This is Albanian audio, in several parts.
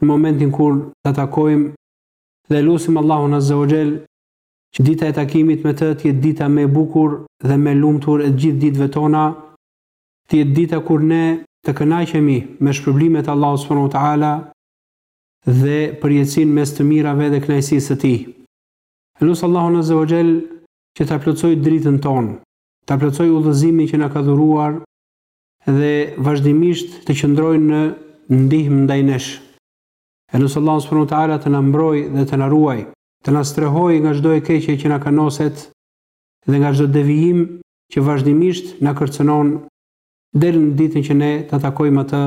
në momentin kur ta takojmë dhe e lusim Allahun Azza wa Jell që dita e takimit me të të jetë dita më e bukur dhe më e lumtur e të gjithë ditëve tona, të jetë dita kur ne të kënaqemi me shpërblimet e Allahut subhanahu wa ta'ala dhe përjetësinë mes të mirave dhe kënaqësisë së Tij. E lus Allahun Azza wa Jell që ta plotësojë dritën tonë, ta plotësojë udhëzimin që na ka dhuruar dhe vazhdimisht të qëndrojë në ndihmë ndaj nesh. E lus Allahun subhanahu wa ta'ala të na mbrojë dhe të na ruajë, të na strehojë nga çdo e keqe që na kanoset dhe nga çdo devijim që vazhdimisht na kërcënon deri në ditën që ne ta takojmë atë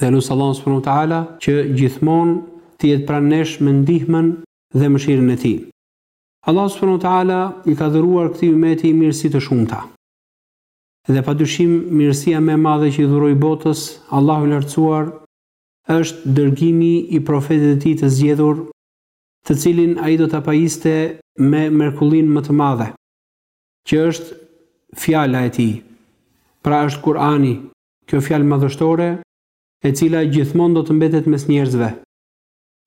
dhe e lus Allahun subhanahu wa ta'ala që gjithmonë të jetë pranë nesh me ndihmën dhe mëshirën e Tij. Allahu subhanahu wa ta'ala i ka dhuruar këtij ymeti mirësi të shumta. Dhe pa dyshim mirësia më e madhe që i dhuroi botës Allahu i Lartësuar është dërgimi i Profetit të Tij të Zgjedhur, të cilin ai do ta pajiste me mrekullinë më të madhe, që është Fjala e Tij, pra është Kur'ani, kjo fjalë madhështore, e cila gjithmonë do të mbetet mes njerëzve.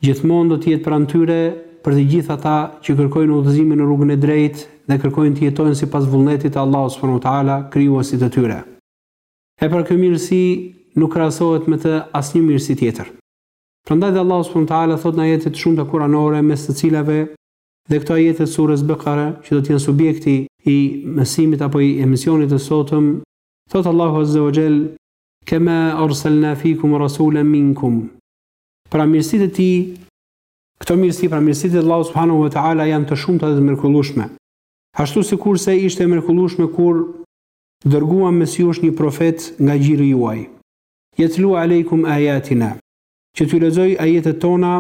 Gjithmonë do të jetë pranë tyre për të gjithë ata që kërkojnë udhëzimin në rrugën e drejtë dhe kërkojnë të jetojnë sipas vullnetit të Allahut subhanahu wa ta'ala, Krijuesit të tyre. E pra kjo mirësi nuk krahasohet me të asnjë mirësi tjetër. Prandaj dhe Allahu subhanahu wa ta'ala thotë në ajete të shumta kuranore mes të cilave dhe këto ajete të surës Bekare që do të jenë subjekti i mësimit apo i emisionit të sotëm, thotë Allahu azza wa jall, Kema arsalna fikum rasulan minkum, Pra mirësitë e tij, këto mirësi, pra mirësitë e Allahut subhanahu wa taala janë të shumta dhe të mrekullueshme. Ashtu sikurse ishte e mrekullueshme kur dërguam mes jush një profet nga gjiri juaj. Yatlu alejkum ayatina, që t'ju lexojë ajetet tona,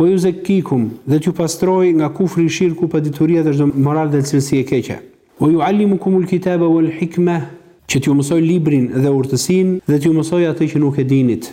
wa yuzakkikum, dhe t'ju pastrojë nga kufri, shirku, padituria dhe çdo moral dhe cilësi e keqe. Wa yuallimukumul kitaba wal hikmah, që t'ju mësojë librin dhe urtësinë dhe t'ju mësojë atë që nuk e dinit.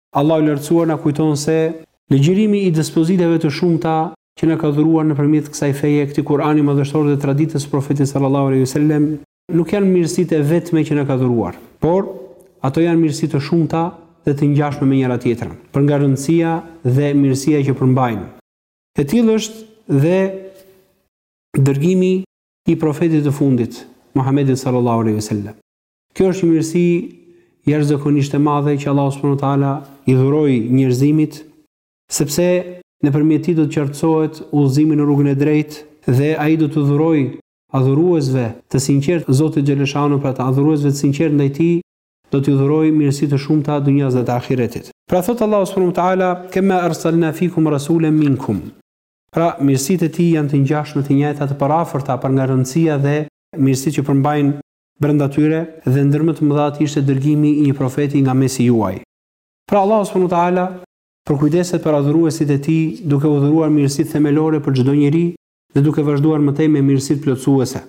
Allahu i Lartësuar na kujton se ligjërimi i dispozitave të shumta që na ka dhuruar nëpërmjet kësaj feje, këtij Kur'ani madhështor dhe traditës së Profetit sallallahu alejhi ve sellem, nuk janë mirësitë e vetme që na ka dhuruar, por ato janë mirësi të shumta dhe të ngjashme me njëra-tjetrën, për nga rëndësia dhe mirësia që përmbajnë. E tillë është dhe dërgimi i Profetit të fundit, Muhammedit sallallahu alejhi ve sellem. Kjo është një mirësi jashtëzakonisht e madhe që Allahu subhanahu wa taala i dhuroi njerëzimit, sepse nëpërmjet tij do të qartësohet udhëzimi në rrugën e drejtë dhe ai do t'u dhurojë adhuruesve të sinqertë të Zotit xhelle shanu, pra të adhuruesve të sinqertë ndaj tij do t'iu dhurojë mirësi të shumta të dynjasë dhe të ahiretit. Pra thotë Allahu subhanahu wa taala, Kema arsalna fikum rasulen minkum. Pra, mirësitë e tij janë të ngjashme, të njëjta, të përafërta për nga rëndësia dhe mirësitë që përmbajnë Brenda tyre, dhe ndër më të mëdhatë ishte dërgimi i një profeti nga mesi juaj. Pra Allahu subhanahu wa ta'ala përkujdeset për adhuruesit e Tij duke u dhuruar mirësitë themelore për çdo njeri dhe duke vazhduar më tej me mirësitë plotësuese.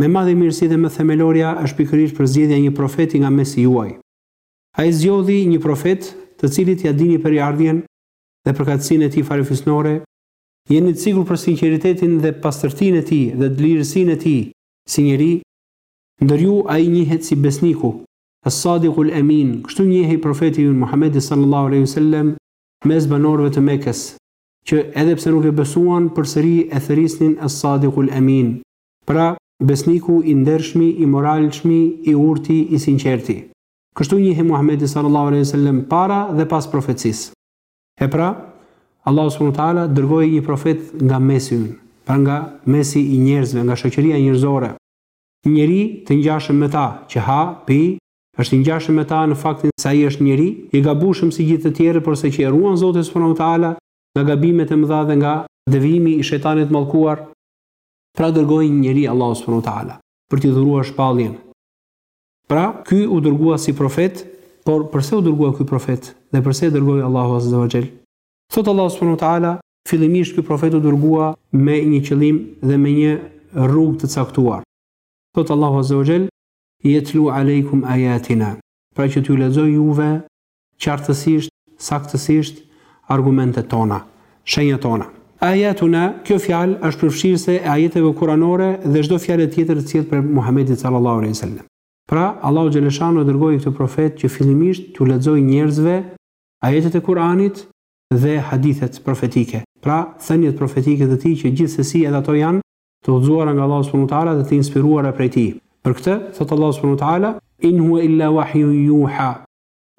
Më e madhja mirësi dhe më themelorja është pikërisht përzgjedhja e një profeti nga mesi juaj. Ai zgjodhi një profet, të cilit ia dini prejardhjen dhe përkatësinë e tij farefisnore, Jeni të sigurt për sinqeritetin dhe pastërtinë e tij dhe dlirësinë e tij, si njeri, ndër ju ai njihet si besniku, Es-Sadiqul Emin, kështu njihej Profeti ynë Muhammedi sallallahu alejhi ve sellem mes banorëve të Mekës, që edhe pse nuk e besuan, përsëri e thërrisnin Es-Sadiqul Emin, pra, besniku i ndershmi, i moralshmi, i urti, i sinqerti. Kështu njihej Muhammedi sallallahu alejhi ve sellem para dhe pas profecisë. E pra, Allahu subhanahu wa taala dërgoi një profet nga mesi ynë, pra nga mesi i njerëzve, nga shoqëria njerëzore. Një njeri të ngjashëm me ta, që ha, pi, është i ngjashëm me ta në faktin se ai është njeri, i gabueshëm si gjithë të tjerët, porse që e ruan Zoti subhanahu wa taala nga gabimet e mëdha dhe nga devijimi i shejtanit të mallkuar, pra dërgoi një njeri Allahu subhanahu wa taala, për t'i dhuruar shpalljen. Pra, ky u dërgua si profet, por përse u dërgua ky profet dhe përse e dërgoi Allahu Azze wa Xhel? Thotë Allahu subhanahu wa ta'ala, Fillimisht ky profet u dërgua me një qëllim dhe me një rrugë të caktuar. Thotë Allahu Azze wa Xhel, Yetlu alejkum ayatina, pra që t'ju lexojë juve qartësisht, saktësisht, argumentet tona, shenjat tona. Ayatuna, kjo fjalë është përfshirëse e ajeteve kuranore dhe çdo fjale tjetër të sjellë prej Muhamedit sallallahu alejhi ve sellem. Pra, Allahu xhelle shanu e dërgoi këtë profet që fillimisht t'u lexojë njerëzve ajetet e Kuranit dhe hadithet profetike, pra thëniet profetike të tij që gjithsesi edhe ato janë të udhëzuara nga Allahu subhanahu wa taala dhe të inspiruara prej tij. Për këtë, thotë Allahu subhanahu wa taala, In huwa illa wahyun yuha.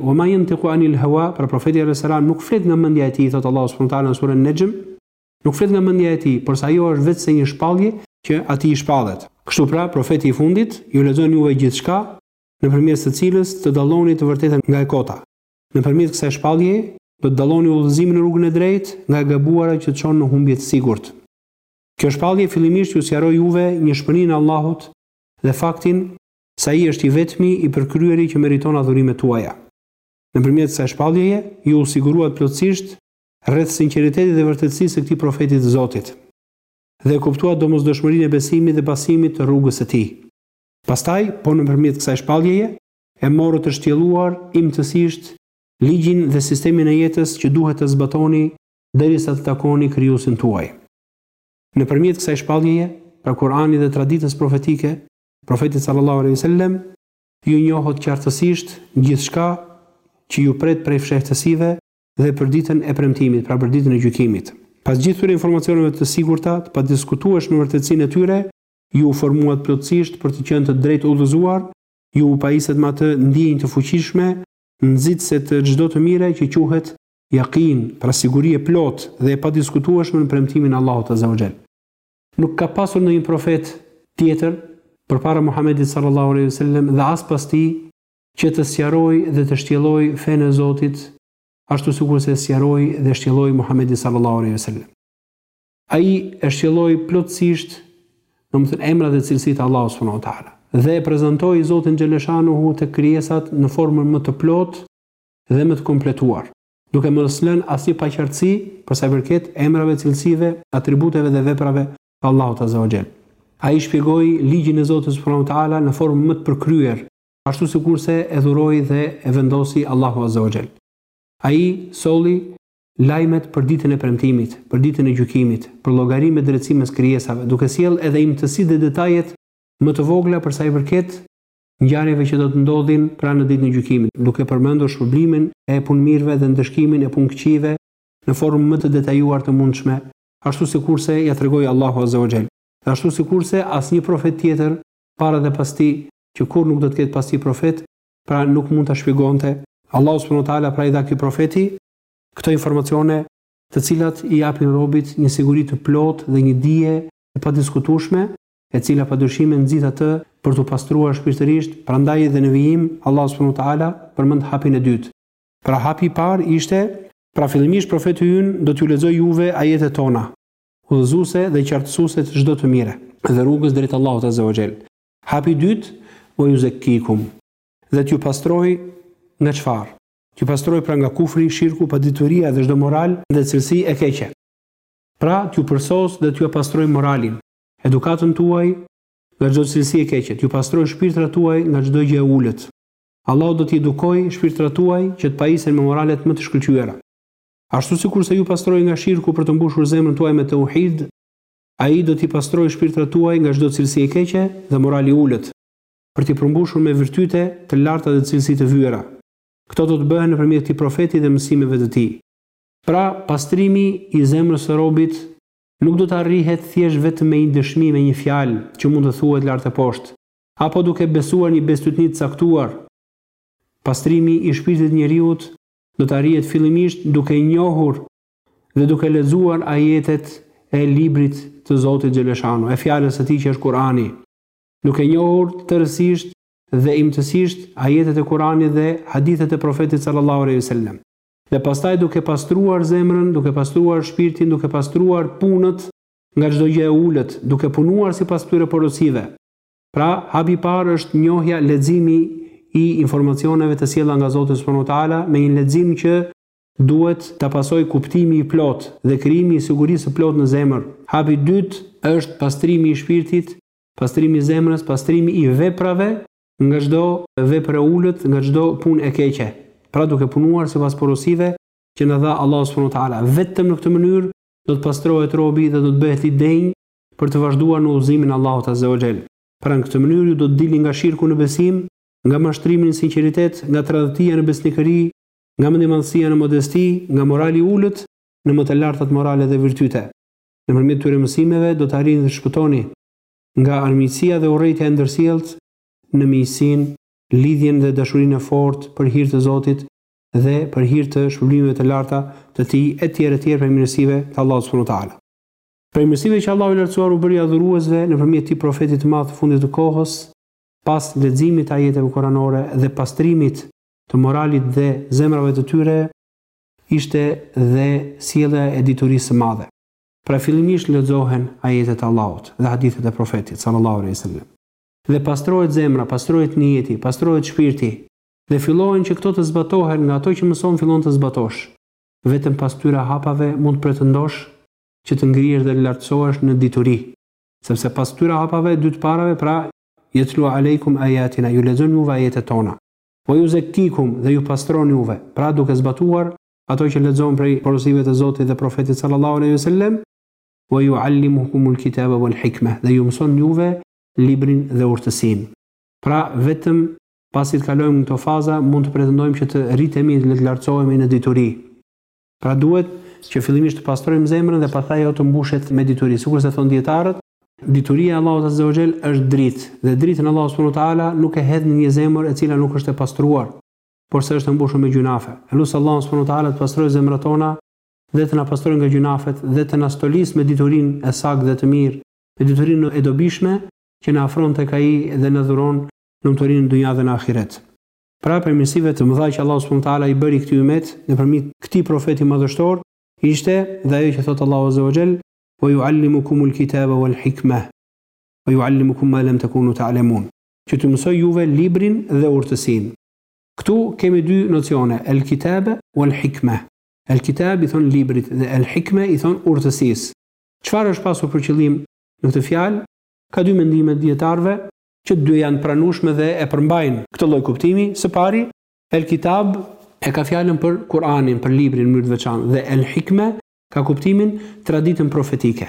Wa ma yantiqu anil hawa, pra Profeti alejhi selam nuk flet nga mendja e tij, thotë Allahu subhanahu wa taala në Suren Nejm, nuk flet nga mendja e tij, porse ajo është veçse një shpallje, që atij i shpallet. Kështu pra, Profeti i fundit, ju lexon juve gjithçka, nëpërmjet së cilës të dalloni të vërtetën nga e kota. Nëpërmjet kësaj shpalljeje, do të dalloni udhëzimin në rrugën e drejtë, nga e gabuara që të çon në humbje të sigurt. Kjo shpallje fillimisht ju sqaroi juve njëshmërinë e Allahut dhe faktin se Ai është i Vetmi i Përkryeri që meriton adhurimet tuaja. Nëpërmjet kësaj shpalljeje, ju u siguruat plotësisht rreth sinqeritetit dhe vërtetësisë së këtij Profeti të Zotit, dhe e kuptuat domosdoshmërinë e besimit dhe pasimit të rrugës së tij. Pastaj, po nëpërmjet kësaj shpalljeje, e morët të shtjelluar imtësisht ligjin dhe sistemin e jetës që duhet të zbatoni derisa të takoni Krijuesin tuaj. Nëpërmjet kësaj shpalljeje, pra Kur'anit dhe traditës profetike, Profetit sallallahu alejhi ve sellem ju njohët qartësisht gjithçka që ju pret prej fshehtësive dhe për Ditën e Premtimit, pra për Ditën e Gjykimit. Pas gjithë këtyre informacioneve të sigurta, të padiskutueshme në vërtetësinë e tyre, ju u formuat plotësisht për të qenë të drejtudhëzuar, ju u pajisët me atë ndjenjë të fuqishme, nxitëse të çdo të mire që quhet Jakin, pra siguri e plotë dhe e padiskutueshme në premtimin e Allahut azza wa xhel. Nuk ka pasur ndonjë profet tjetër përpara Muhamedit sallallahu alejhi ve sellem dhe as pas tij që të sqarojë dhe të shtjellojë fenë e Zotit ashtu sikurse e sqaroi dhe shtjelloi Muhamedi sallallahu alejhi ve sellem. Ai e shtjelloi plotësisht, domethënë emrat dhe cilësitë e Allahut subhanahu wa taala dhe e prezantoi Zotin xheleshanuhu tek krijesat në formën më të plotë dhe më të kompletuar. duke mos lënë asnjë paqartësi për sa i përket emrave, cilësive, atributeve dhe veprave të Allahut azza wa xhel. Ai shpjegoi ligjin e Zotit subhanahu wa ta'ala në formën më të përkryer, ashtu sikurse e dhuroi dhe e vendosi Allahu azza wa xhel. Ai solli lajmet për Ditën e Premtimit, për Ditën e Gjykimit, për llogarinë me drejtësi mes krijesave, duke sjellë edhe imtësitë dhe detajet më të vogla për sa i përket ngjarjeve që do të ndodhin pra në ditën e gjykimit, duke përmendur shpërblimin e punëmirëve dhe ndëshkimin e punëkëqijve në formë më të detajuar të mundshme, ashtu sikurse ia tregoi Allahu Azza wa Jall, dhe ashtu sikurse asnjë profet tjetër para dhe pas tij, që kurrë nuk do të ketë pas tij profet, pra nuk mund ta shpjegonte. Allahu subhanahu wa ta'ala pra i dha këtij profeti këto informacione të cilat i japin robit një siguri të plotë dhe një dije të padiskutueshme e cila padyshim e nxit atë për t'u pastruar shpirtërisht, prandaj dhe në vijim, Allahu subhanahu wa ta'ala përmend hapin e dytë. Pra hapi i parë ishte. Pra fillimisht Profeti ynë do t'ju lexojë juve ajetet tona, udhëzuese dhe qartësuese të çdo të mire, dhe rrugës drejt Allahut azze wa xhell. Hapi i dytë, Wa yuzekkikum. Dhe t'ju pastrojë nga çfarë? T'ju pastrojë pra nga kufri, shirku, padituria dhe çdo moral dhe cilësi e keqe. Pra t'ju përsosë dhe t'jua pastrojë moralin. edukatën tuaj nga çdo cilësi e keqe, t'ju pastrojë shpirtrat tuaj nga çdo gjë e ulët. Allahu do t'i edukojë shpirtrat tuaj që të pajisen me moralet më të shkëlqyera. Ashtu sikurse ju pastroi nga shirku për të mbushur zemrën tuaj me teuhid, Ai do t'i pastrojë shpirtrat tuaj nga çdo cilësi e keqe dhe moral i ulët, për t'i përmbushur me virtyte të larta dhe cilësi të vyera. Këto do të bëhen nëpërmjet këtij profeti dhe mësimeve të tij. Pra, pastrimi i zemrës së robit nuk do të arrihet thjesht vetëm me një dëshmi me një fjalë që mund të thuhet lart e poshtë, apo duke besuar një bestytni të caktuar. Pastrimi i shpirtit të njeriut do të arrihet fillimisht duke njohur dhe duke lexuar ajetet e Librit të Zotit xheleshanu, e Fjalës së Tij që është Kur'ani. Duke njohur tërësisht dhe imtësisht ajetet e Kur'anit dhe hadithet e Profetit sallallahu alejhi ve sellem. Dhe pastaj duke pastruar zemrën, duke pastruar shpirtin, duke pastruar punët nga çdo gjë e ulët, duke punuar sipas këtyre porosive. Pra, hapi i parë është njohja, leximi i informacioneve të sjella nga Zoti subhanahu wa ta'ala me një lexim që duhet ta pasojë kuptimi i plotë dhe krijimi i sigurisë së plotë në zemër. Hapi i dytë është pastrimi i shpirtit, pastrimi i zemrës, pastrimi i veprave Nga çdo vepër e ulët, nga çdo punë e keqe. Pra duke punuar sipas porosive që na dha Allahu subhanahu wa ta'ala. Vetëm në këtë mënyrë do të pastrohet robi dhe do të bëhet i denjë për të vazhduar në udhëzimin e Allahut azza wa jall. Pra në këtë mënyrë ju do të dilni nga shirku në besim, nga mashtrimi në sinqeritet, nga tradhëtia në besnikëri, nga mendjemadhësia në modesti, nga morali i ulët në më të lartat morale dhe virtyte. Nëpërmjet këtyre mësimeve do të arrini të shpëtoni. nga armiqësia dhe urrejtja e ndërsjelltë në miqësinë, lidhjen dhe dashurinë e fortë për hir të Zotit dhe për hir të shpërblimeve të larta të Tij etj etj prej mirësive të Allahut subhanu teala. Prej mirësive që Allahu i Lartësuar u bëri adhuruesve nëpërmjet këtij Profeti të Madh të fundit të kohës, pas leximit të ajeteve kuranore dhe pastrimit të moralit dhe zemrave të tyre, ishte dhe sjellja e diturisë së madhe. Pra fillimisht lexohen ajetet e Allahut dhe hadithet e Profetit, sallallahu alejhi ve sellem. Dhe pastrohet zemra, pastrohet nijeti, pastrohet shpirti. Dhe fillohen që këto të zbatohen nga ato që mëson fillon të zbatosh. Vetëm pas këtyre hapave mund të pretendosh që të ngrihesh dhe lartësohesh në dituri. Sepse pas këtyre hapave, dy të parave, pra, Yetlu alejkum ayatina, ju lexojnë juve ajetet tona. Wa yuzekkikum, dhe ju pastron juve, pra duke zbatuar ato që lexon prej porosive të Zotit dhe Profetit sallallahu alejhi ve sellem, wa yu'allimukumul kitaba wal hikmah, dhe ju mëson juve librin dhe urtësinë. Pra, vetëm pasi të kalojmë këto faza mund të pretendojmë që të rritemi dhe të lartësohemi në dituri. Pra duhet që fillimisht të pastrojmë zemrën dhe pastaj ajo të mbushet me dituri. Sikurse thonë dijetarët, dituria e Allahut azza wa jall është dritë dhe dritën Allahu subhanahu wa taala nuk e hedh në një zemër e cila nuk është e pastruar. por se është e mbushur me gjynafe. E lus Allahun subhanahu wa taala të pastrojë zemrat tona dhe të na pastrojë nga gjynafet dhe të na stolisë me diturinë e saktë dhe të mirë, me diturinë e dobishme që na afron tek Ai dhe na dhuron lumturinë në dynja dhe në ahiret. Pra prej mirësive të mëdha që Allahu subhanahu wa taala i bëri këtij umet nëpërmjet këtij profeti madhështor ishte dhe ajo që thotë Allahu azza wa jall, "Wa yu'allimukumul kitaba wal hikmah, wa yu'allimukum ma lam takunu ta'lamun." që t'ju mësoj juve librin dhe urtësinë. Këtu kemi dy nocione, el-kitabe wal-hikme. El-kitab i thonë librit dhe el-hikme i thonë urtësisë. Çfarë është pasur për qëllim në këtë fjalë? Ka dy mendime dijetarëve, që të dy janë të pranueshme dhe e përmbajnë këtë lloj kuptimi, së pari, el-kitab e ka fjalën për Kur'anin, për librin në mënyrë të veçantë dhe el-hikme ka kuptimin traditën profetike.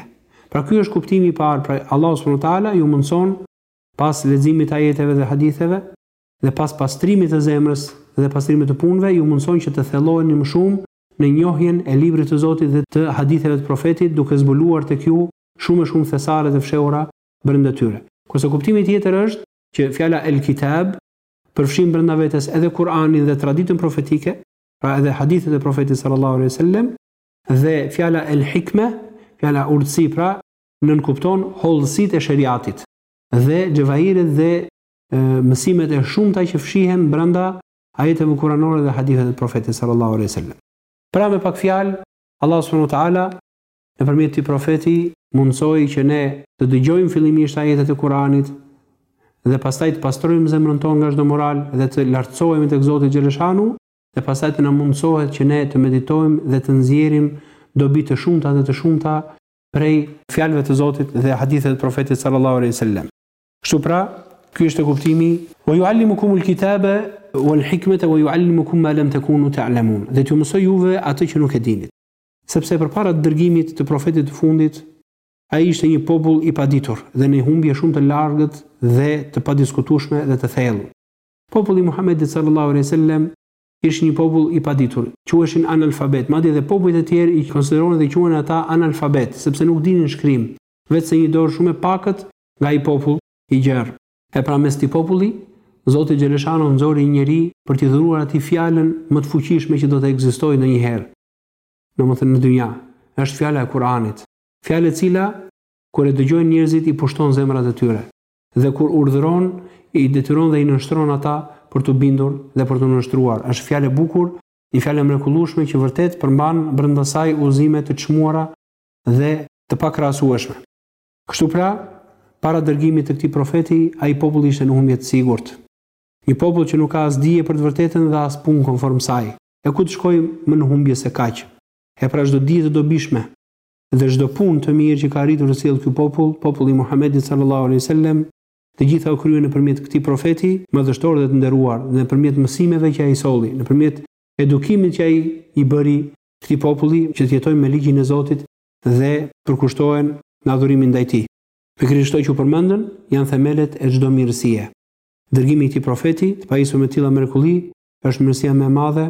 Pra ky është kuptimi i parë, pra Allahu subhanahu wa taala ju mundëson Pas leximit të ajeteve dhe haditheve, dhe pas pastrimit të zemrës dhe pastrimit të punëve, ju mundëson që të thelloheni më shumë në njohjen e Librit të Zotit dhe të haditheve të Profetit, duke zbuluar tek ju shumë e shumë thesare të fshehura brenda tyre. Kurse kuptimi tjetër është, që fjala El-Kitab përfshin brenda vetes edhe Kur'anin dhe traditën profetike, pra edhe hadithet e Profetit sallallahu alejhi ve sellem, dhe fjala El-Hikme, fjala urtësi, pra nënkupton hollësitë e sheriatit dhe xhevairet dhe mësimet e shumta që fshihen brenda ajeteve kuranore dhe hadithet e Profetit sallallahu alejhi wasallam. Pra me pak fjalë, Allahu subhanahu wa taala nëpërmjet këtij profeti mundësoi që ne të dëgjojmë fillimisht ajetet e Kuranit dhe pastaj të pastrojmë zemrën tonë nga çdo moral dhe të lartësohemi tek Zoti xheleshanu dhe pastaj të na mundësohet që ne të meditojmë dhe të nxjerrim dobi të shumta dhe të shumta prej fjalëve të Zotit dhe haditheve të Profetit sallallahu alaihi wasallam. Kështu pra, ky është kuptimi wa yuallimukum alkitaba wal hikmata wa yuallimukum ma lam takunu ta'lamun. Dhe t'ju mësoj juve atë që nuk e dinit. Sepse përpara dërgimit të profetit të fundit, ai ishte një popull i paditur dhe në humbje shumë të largët dhe të padiskutueshme dhe të thellë. Populli i Muhammedit sallallahu alaihi wasallam Ishte një popull i paditur. Quheshin analfabetë. Madje dhe popujt e tjerë i konsideronin dhe quanin ata analfabetë, sepse nuk dinin shkrim, veçse një dorë shumë e pakët nga ai popull i gjerë. E pra mes këtij populli, Zoti Xheleshanuhu nxori një njeri për t'i dhuruar atij fjalën më të fuqishme që do të ekzistojë ndonjëherë, domethënë në dynja. Është fjala e Kur'anit. Fjalë e cila, kur e dëgjojnë njerëzit i pushton zemrat e tyre. Dhe kur urdhëron, i detyron dhe i nënshtron ata për t'u bindur dhe për t'u nënshtruar. Është fjalë e bukur, një fjalë e mrekullueshme që vërtet përmban brenda saj udhëzime të çmuara dhe të pakrahasueshme. Kështu pra, para dërgimit të këtij profeti, ai popull ishte në humbje të sigurt. Një popull që nuk ka as dije për të vërtetën dhe as punë konform saj, e ku të shkojë më në humbje se kaq? E pra çdo dije të dobishme, dhe çdo punë të mirë që ka arritur të sjellë ky popull, populli i Muhamedit sallallahu alejhi ve sellem, të gjitha u kryen nëpërmjet këtij profeti, madhështor dhe të nderuar, dhe nëpërmjet mësimeve që ai solli, nëpërmjet edukimit që ai i bëri këtij populli që të jetojnë me ligjin e Zotit dhe përkushtohen në adhurimin ndaj tij. Pikërisht këto që u përmendën janë themelet e çdo mirësie. Dërgimi i këtij profeti, të pajisur me të tilla mrekulli, është mirësia më e madhe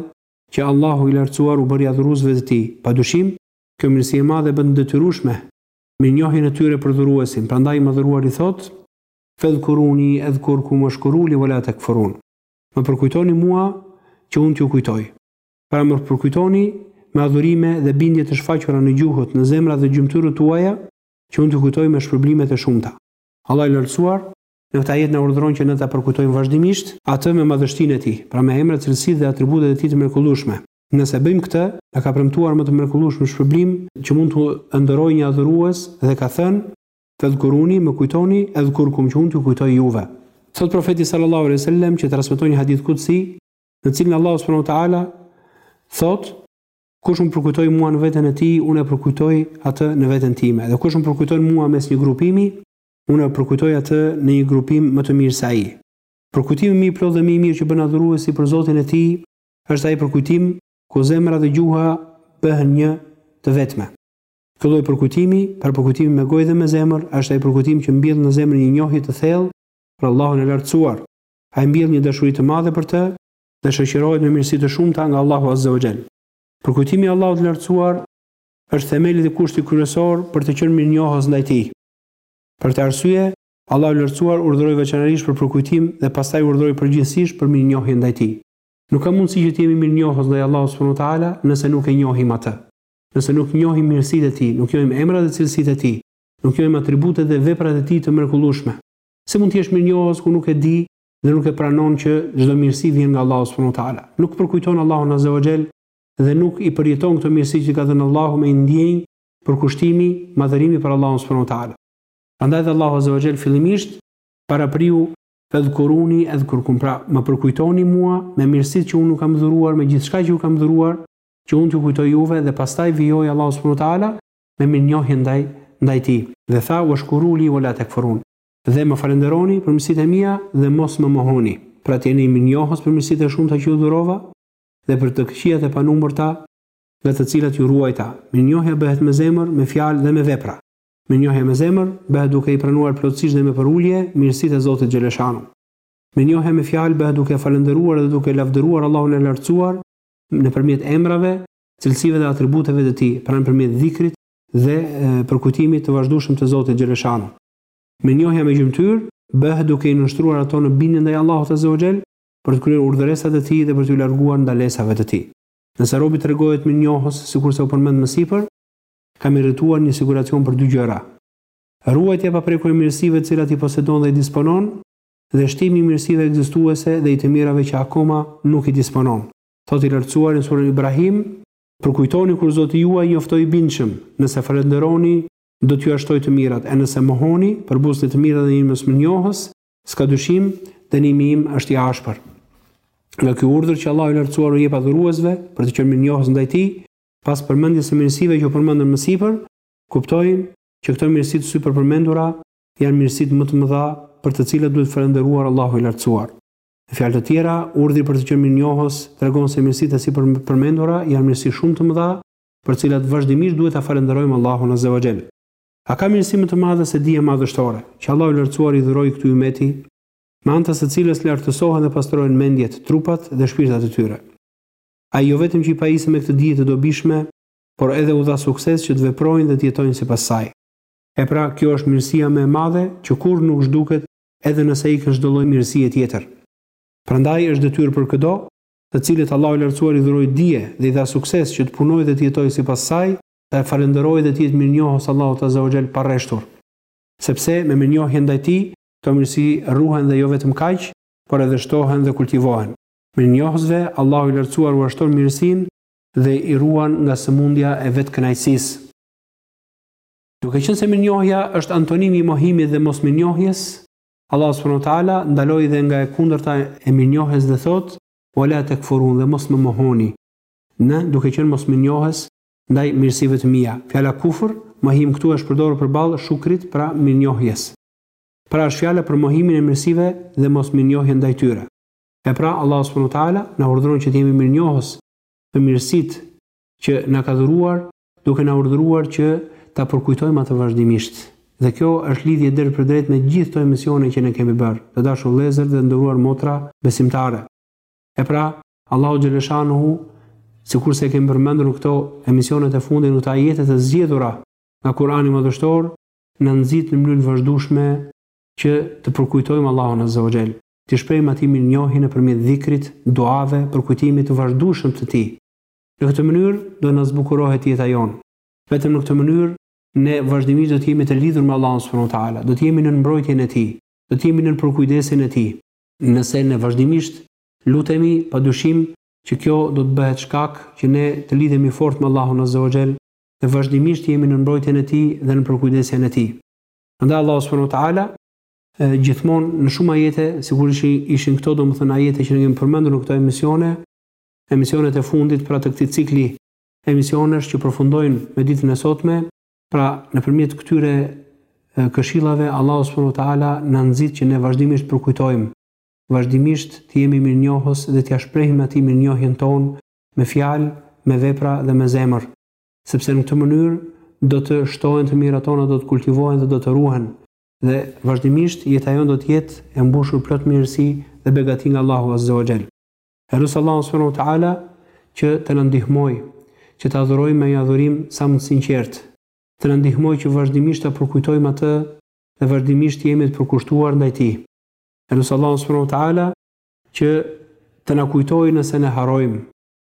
që Allahu i Lartësuar u bëri adhuruesve të tij, padyshim, Kjo mirësi e madhe bën të detyrueshme mirënjohjen e tyre për dhuruesin, prandaj i Madhëruari thotë, Fedhkuruni edhkurkum washkuruli wala tekfurun, Më përkujtoni mua, që unë t'ju kujtoj. Pra më përkujtoni me adhurime dhe bindje të shfaqura në gjuhët, në zemrat dhe gjymtyrët tuaja, që unë t'ju kujtoj me shpërblimet e shumta. Allahu i Lartësuar në këtë ajet na urdhëron që ne ta përkujtojmë vazhdimisht Atë me madhështinë e Tij, pra me emrat, cilësitë dhe atributet e Tij të mrekullueshme, Nëse bëjmë këtë, na ka premtuar më të mrekullueshmin shpërblim që mund të ëndërrojë një adhurues dhe ka thënë, Fedhkuruni, më kujtoni, edhkurkum, që unë t'ju kujtoj juve. Thotë Profeti sallallahu alejhi ve sellem që transmeton një hadith kudsi, në të cilin Allahu subhanahu wa ta'ala thotë, Kush më përkujtoi mua në veten e tij, unë e përkujtoj atë në veten time, dhe kush më përkujton mua mes një grupimi, unë e përkujtoj atë në një grupim më të mirë se ai. Përkujtimi më i plotë dhe më i mirë që bën adhuruesi për Zotin e tij Është ai përkujtim ku zemra dhe gjuha bëhen një të vetme. Ky lloj përkujtimi, pra përkujtimi me gojë dhe me zemër, është ai përkujtim që mbjell në zemër një njohje të thellë për Allahun e Lartësuar. Ai mbjell një dashuri të madhe për Të dhe shoqërohet me mirësi të shumta nga Allahu Azze ue Xhel. Përkujtimi i Allahut të Lartësuar është themeli dhe kushti kryesor për të qenë mirënjohës ndaj Tij. Për këtë arsye, Allahu i Lartësuar urdhëroi veçanërisht për përkujtim dhe pastaj urdhëroi përgjithësisht për mirënjohje ndaj Tij. Nuk ka mundësi që të jemi mirënjohës ndaj Allahut subhanuhu teala nëse nuk e njohim Atë. Nëse nuk njohim mirësitë e Tij, nuk njohim emrat dhe cilësitë e Tij, nuk njohim atributet dhe veprat e Tij të mrekullueshme, si mund të jesh mirënjohës kur nuk e di dhe nuk e pranon që çdo mirësi vjen nga Allahu subhanuhu teala? Nuk përkujton Allahun azze wa xhell dhe nuk i përjeton këto mirësi që ka dhënë Allahu me ndjenjë përkushtimi, madhërimi për Allahun subhanuhu teala. Andaj dhe Allahu azze wa xhell fillimisht parapriu Fedhkuruni edhkurkum, pra, më përkujtoni mua me mirësitë që unë u kam dhuruar me gjithçka që ju kam dhuruar që unë t'ju kujtoj juve dhe pastaj vijoi Allahu subhanu wa ta'ala me mirënjohje ndaj ndaj tij dhe tha washkuru li wa la takfurun dhe më falënderoni për mirësitë e mia dhe mos më mohoni pra të jeni mirënjohës për mirësitë e shumta që ju dhurova dhe për të këqijat e panumërta nga të cilat ju ruajta mirënjohja bëhet me zemër me fjalë dhe me vepra Mirënjohja me zemër, bëhet duke i pranuar plotësisht dhe me përulje, mirësitë e Zotit Xheleshanu. Mirënjohja me fjalë bëhet duke falënderuar dhe duke lavdëruar Allahun e Lartësuar, nëpërmjet emrave, cilësive dhe atributeve të Tij, pra nëpërmjet dhikrit dhe përkujtimit të vazhdueshëm të Zotit Xheleshanu. Mirënjohja me gjymtyrë, bëhet duke i nënshtruar ato në bindje ndaj Allahut Azze wa Xhel, për të kryer urdhëresat e Tij dhe për t'iu larguar ndalesave të Tij. Nëse robi tregohet mirënjohës, sikurse u përmend më sipër, ka merituar një siguracion për dy gjëra, ruajtja e paprekur e mirësive të cilat i posedon dhe i disponon dhe shtimi i mirësive ekzistuese dhe i të mirave që akoma nuk i disponon. Thotë i Lartësuari në Suren Ibrahim, Përkujtoni kur Zoti juaj njoftoi bindshëm, Nëse falënderoni, do t'jua shtoj të mirat, e nëse mohoni, përbuzni të mirat dhe jeni mosmirënjohës, s'ka dyshim, dënimi im është i ashpër. Nga ky urdhër që Allahu i Lartësuar u jep adhuruesve për të qenë mirënjohës ndaj Tij, pas përmendjes së mirësive që u përmendën më sipër, kuptojmë që këto mirësi të sipërpërmendura janë mirësitë më të mëdha për të cilat duhet falënderuar Allahu i Lartësuar. Me fjalë të tjera, urdhri për të qenë mirënjohës tregon se mirësitë e sipërpërmendura janë mirësi shumë të mëdha për të cilat vazhdimisht duhet ta falënderojmë Allahun Azze wa Xhel. A ka mirësi më të madhe se dija madhështore, që Allahu i Lartësuar i dhuroi këtij ummeti, me anë të së cilës lartësohen dhe pastrohen mendjet, trupat dhe shpirtat e tyre? Ai jo vetëm që i pajisi me këtë dije të dobishme, por edhe u dha sukses që të veprojnë dhe të jetojnë sipas saj. E pra, kjo është mirësia më e madhe, që kurrë nuk zhduket edhe nëse ikën çdo lloj mirësie tjetër. Prandaj është detyrë për këdo, të cilët Allahu i Lartësuar i dhuroi dije dhe i dha sukses që të punojë dhe të jetojë sipas saj, ta falënderojë dhe të jetë mirënjohës Allahut Azza wa Jall pareshtur. Sepse, me mirënjohje ndaj Tij, këto mirësi ruhen dhe jo vetëm kaq, por edhe shtohen dhe kultivohen. Mirënjohësve, Allahu i Lartësuar ua shton mirësinë dhe i ruan nga sëmundja e vetëkënaqësisë. Duke qenë se mirënjohja është antonimi i mohimit dhe mosmirënjohjes, Allahu subhanahu wa taala ndaloi dhe nga e kundërta e mirënjohjes dhe thotë, "Wa la takfurun" dhe mos më mohoni. Në, duke qenë mosmirënjohës ndaj mirësive të mia. Fjala kufr, mohim këtu është përdorur përballë shukrit, pra mirënjohjes. Pra është fjala për mohimin e mirësive dhe mosmirënjohjen ndaj tyre. E pra, Allahu subhanahu wa taala na urdhëron që të jemi mirënjohës për mirësitë që na ka dhuruar, duke na urdhëruar që ta përkujtojmë atë vazhdimisht. Dhe kjo është lidhje drejtpërdrejt me gjithë këto emisione që ne kemi bërë, të dashur vëllezër dhe nderuar motra besimtare. E pra, Allahu xhaleshanuhu, sikurse e kemi përmendur në këto emisionet e fundit në këto ajete të zgjedhura nga Kurani Madhështor, na nxit në mënyrë të vazhdueshme që të përkujtojmë Allahun azza wa T'i shprehim Atij mirënjohje nëpërmjet dhikrit, duave, përkujtimit të vazhdueshëm të Tij. Në këtë mënyrë do na zbukurohet jeta jonë. Vetëm në këtë mënyrë ne vazhdimisht do të jemi të lidhur me Allahun subhanahu wa ta'ala, do të jemi nën mbrojtjen e Tij, do të jemi nën përkujdesjen e Tij. Nëse ne vazhdimisht lutemi, padyshim që kjo do të bëhet shkak që ne të lidhemi fort me Allahun azze wa xhell dhe vazhdimisht jemi nën mbrojtjen e Tij dhe nën përkujdesjen e Tij. Prandaj Allahu subhanahu wa ta'ala gjithmonë në shumë ajete, sikurse ishin këto domethënë ajete që ne kemi përmendur në këto emisione, emisionet e fundit pra të këtij cikli emisionesh që përfundojnë me ditën e sotme, pra nëpërmjet këtyre këshillave Allahu subhanahu wa taala na nxit që ne vazhdimisht përkujtojmë, vazhdimisht të jemi mirënjohës dhe t'ia shprehim atij mirënjohjen tonë me fjalë, me vepra dhe me zemër, sepse në këtë mënyrë do të shtohen të mirat tona, do të kultivohen dhe do të ruhen. Dhe vazhdimisht jeta jonë do të jetë e mbushur plot mirësi dhe begati nga Allahu Azze wa Xhell. E lus Allahun Subhanu Teala që të na ndihmojë që ta adhurojmë me një adhurim sa më të sinqertë, të na ndihmojë që vazhdimisht ta përkujtojmë atë dhe vazhdimisht të jemi të përkushtuar ndaj tij. E lus Allahun Subhanu Teala që të na kujtojë nëse ne harrojmë,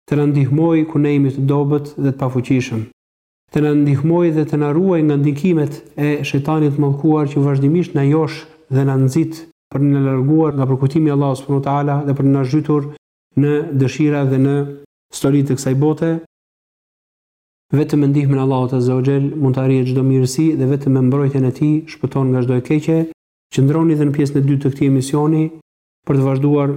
të na ndihmojë kur ne jemi të dobët dhe të pafuqishëm. të na ndihmojë dhe të na ruajë nga ndikimet e Shejtanit të Mallkuar që vazhdimisht na josh dhe na nxit për të na larguar nga përkujtimi i Allahut subhanahu wa ta'ala dhe për të na zhytur në dëshira dhe në stolitë e kësaj bote, vetëm me ndihmën e Allahut azza wa xhell mund të arrihet çdo mirësi dhe vetëm me mbrojtjen e Tij shpëton nga çdo e keqe, qëndroni dhe në pjesën e dytë të këtij emisioni për të vazhduar.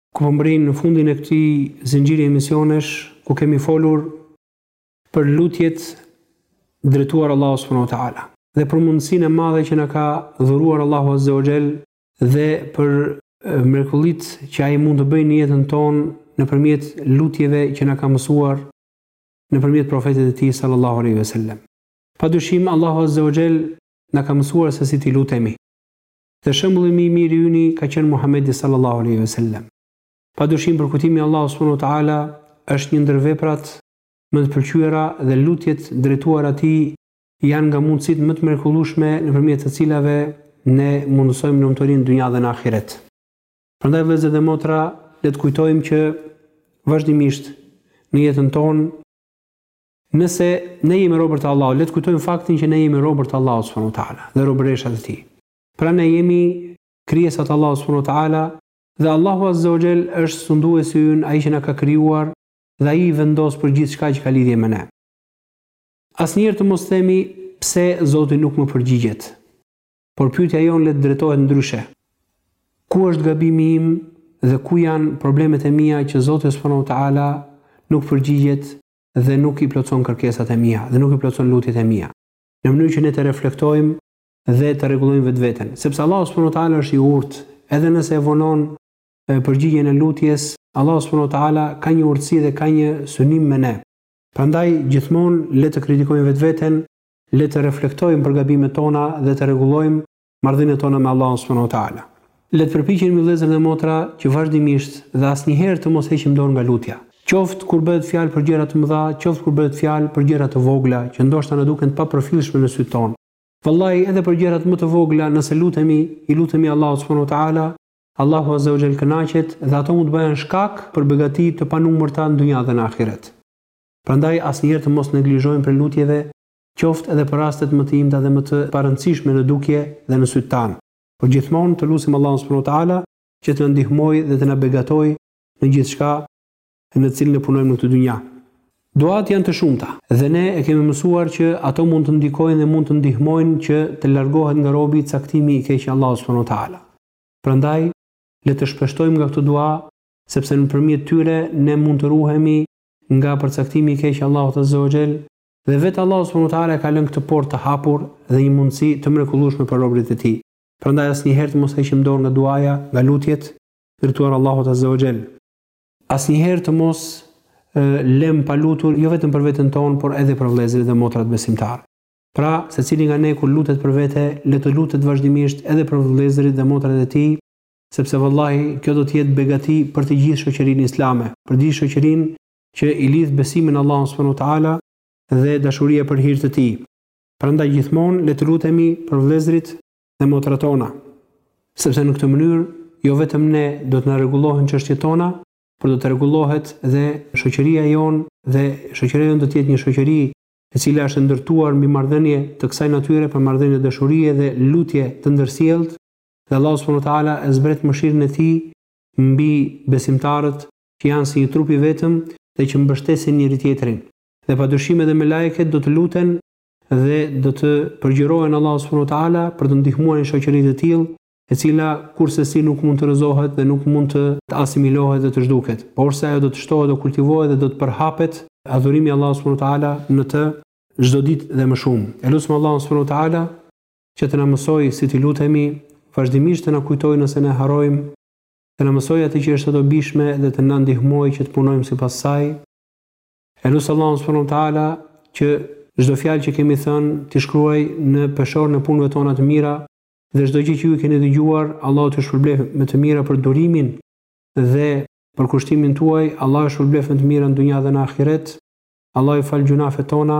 ku po mbërrijmë në fundin e këtij zinxhiri emisionesh ku kemi folur për lutjet drejtuar Allahut subhanahu wa taala dhe për mundësinë e madhe që na ka dhuruar Allahu azza wa jall dhe për mrekullitë që ai mund të bëjë në jetën tonë nëpërmjet lutjeve që na ka mësuar nëpërmjet profetit të tij sallallahu alaihi wasallam. Pa dyshim Allahu azza wa jall na ka mësuar se si t'i lutemi. Dhe shembulli më i mirë i yni ka qenë Muhamedi sallallahu alejhi ve sellem. Pa dyshim përkujtimi i Allahut subhanahu wa ta'ala është një ndër veprat më të pëlqyera dhe lutjet drejtuar atij janë nga mundësitë më të mrekullueshme nëpërmjet të cilave ne mundësojmë lumturinë në dynja dhe në ahiret. Prandaj vëllezër dhe motra le të kujtojmë që vazhdimisht në jetën tonë, Nëse ne jemi robër të Allahut, le të kujtojmë faktin që ne jemi robër të Allahut subhanahu wa taala dhe robëreshat e tij. Pra ne jemi krijesa të Allahut subhanahu wa taala dhe Allahu azza wa jall është sunduesi ynë, ai që na ka krijuar dhe ai vendos për gjithçka që ka lidhje me ne. Asnjëherë të mos themi pse Zoti nuk më përgjigjet. Por pyetja jonë le të drejtohet ndryshe. Ku është gabimi im dhe ku janë problemet e mia që Zoti subhanahu wa taala nuk përgjigjet dhe nuk i plotëson kërkesat e mia dhe nuk i plotëson lutjet e mia. Në mënyrë që ne të reflektojmë dhe të rregullojmë vetveten. Sepse Allahu subhanahu wa ta'ala është i urtë, edhe nëse e vonon përgjigjen e lutjes, Allahu subhanahu wa ta'ala ka një urtësi dhe ka një synim me ne. Prandaj gjithmonë le të kritikojmë vetveten, le të reflektojmë për gabimet tona dhe të rregullojmë marrëdhëniet tona me Allahun subhanahu wa taala. Le të përpiqemi vëllezër dhe motra që vazhdimisht dhe asnjëherë të mos heqim dorë nga lutja. Qoftë kur bëhet fjalë për gjëra të mëdha, qoftë kur bëhet fjalë për gjëra të vogla që ndoshta na duken të papërfillshme në sytë tonë. Vallahi edhe për gjërat më të vogla nëse lutemi, i lutemi Allahut subhanahu wa taala, Allahu azza wa jall kënaqet dhe ato mund të bëhen shkak për begati të panumërta në dynja dhe në ahiret. Prandaj asnjëherë të mos neglizhojmë prej lutjeve qoftë edhe për rastet më të imta dhe më të parëndësishme në dukje dhe në sytë tanë. Por gjithmonë të lusim Allahun subhanahu wa ta'ala që të na ndihmojë dhe të na begatojë në gjithçka në cilën ne punojmë në këtë dynja. Duat janë të shumta dhe ne e kemi mësuar që ato mund të ndikojnë dhe mund të ndihmojnë që të largohet nga robi caktimi i keq i Allahut subhanahu wa ta'ala. Prandaj le të shpeshtojmë nga këto dua sepse nëpërmjet tyre ne mund të ruhemi nga përcaktimi i keq i Allahut azza wa jall Dhe vetë Allahu subhanahu wa taala e ka lënë këtë portë të hapur dhe një mundësi të mrekullueshme për robërit e Tij. Prandaj asnjëherë të mos heqim dorë nga duaja, nga lutjet, drejtuar Allahut azze wa xhell. Asnjëherë të mos lëmë pa lutur jo vetëm për veten tonë, por edhe për vëllezërit dhe motrat besimtarë. Pra, secili nga ne kur lutet për vete, le të lutet vazhdimisht edhe për vëllezërit dhe motrat e tij, sepse vallahi kjo do të jetë begati për të gjithë shoqërinë islame, për gjithë shoqërinë që i lidh besimi në Allahun subhanahu wa taala dhe dashuria për hir të tij. Prandaj gjithmonë le të lutemi për vëllezërit dhe motrat tona, sepse në këtë mënyrë jo vetëm ne do të na rregullohen çështjet tona, por do të rregullohet dhe shoqëria jonë dhe shoqëria jonë do të jetë një shoqëri e cila është e ndërtuar mbi marrëdhënie të kësaj natyre për marrëdhënie dashurie dhe lutje të ndërsjelltë dhe Allahu subhanahu wa taala e zbret mëshirën e tij mbi besimtarët që janë si një trup i vetëm dhe që mbështesin njëri-tjetrin. Dhe padyshim edhe melajket do të luten dhe do të përgjërohen Allahut subhanehu ve teala për të ndihmuar një shoqëri të tillë, e cila kurrsesi nuk mund të rrëzohet dhe nuk mund të asimilohet dhe të zhduket, porse ajo do të shtohet, do kultivohet dhe do të përhapet adhurimi i Allahut subhanehu ve teala në të çdo ditë dhe më shumë. E lusim Allahun subhanehu ve teala që të na mësojë si t'i lutemi, vazhdimisht të na kujtojë nëse ne harrojmë, të na mësojë atë që është e dobishme dhe të na ndihmojë që të punojmë sipas saj. E lus Allahun subhanahu wa taala që çdo fjalë që kemi thënë t'i shkruaj në peshoren e punëve tona të mira dhe çdo gjë që ju keni dëgjuar, Allahu t'ju shpërbleftë me të mira për durimin dhe përkushtimin tuaj, Allahu ju shpërbleftë me të mira në dunja dhe në ahiret. Allahu i faltë gjynahet tona.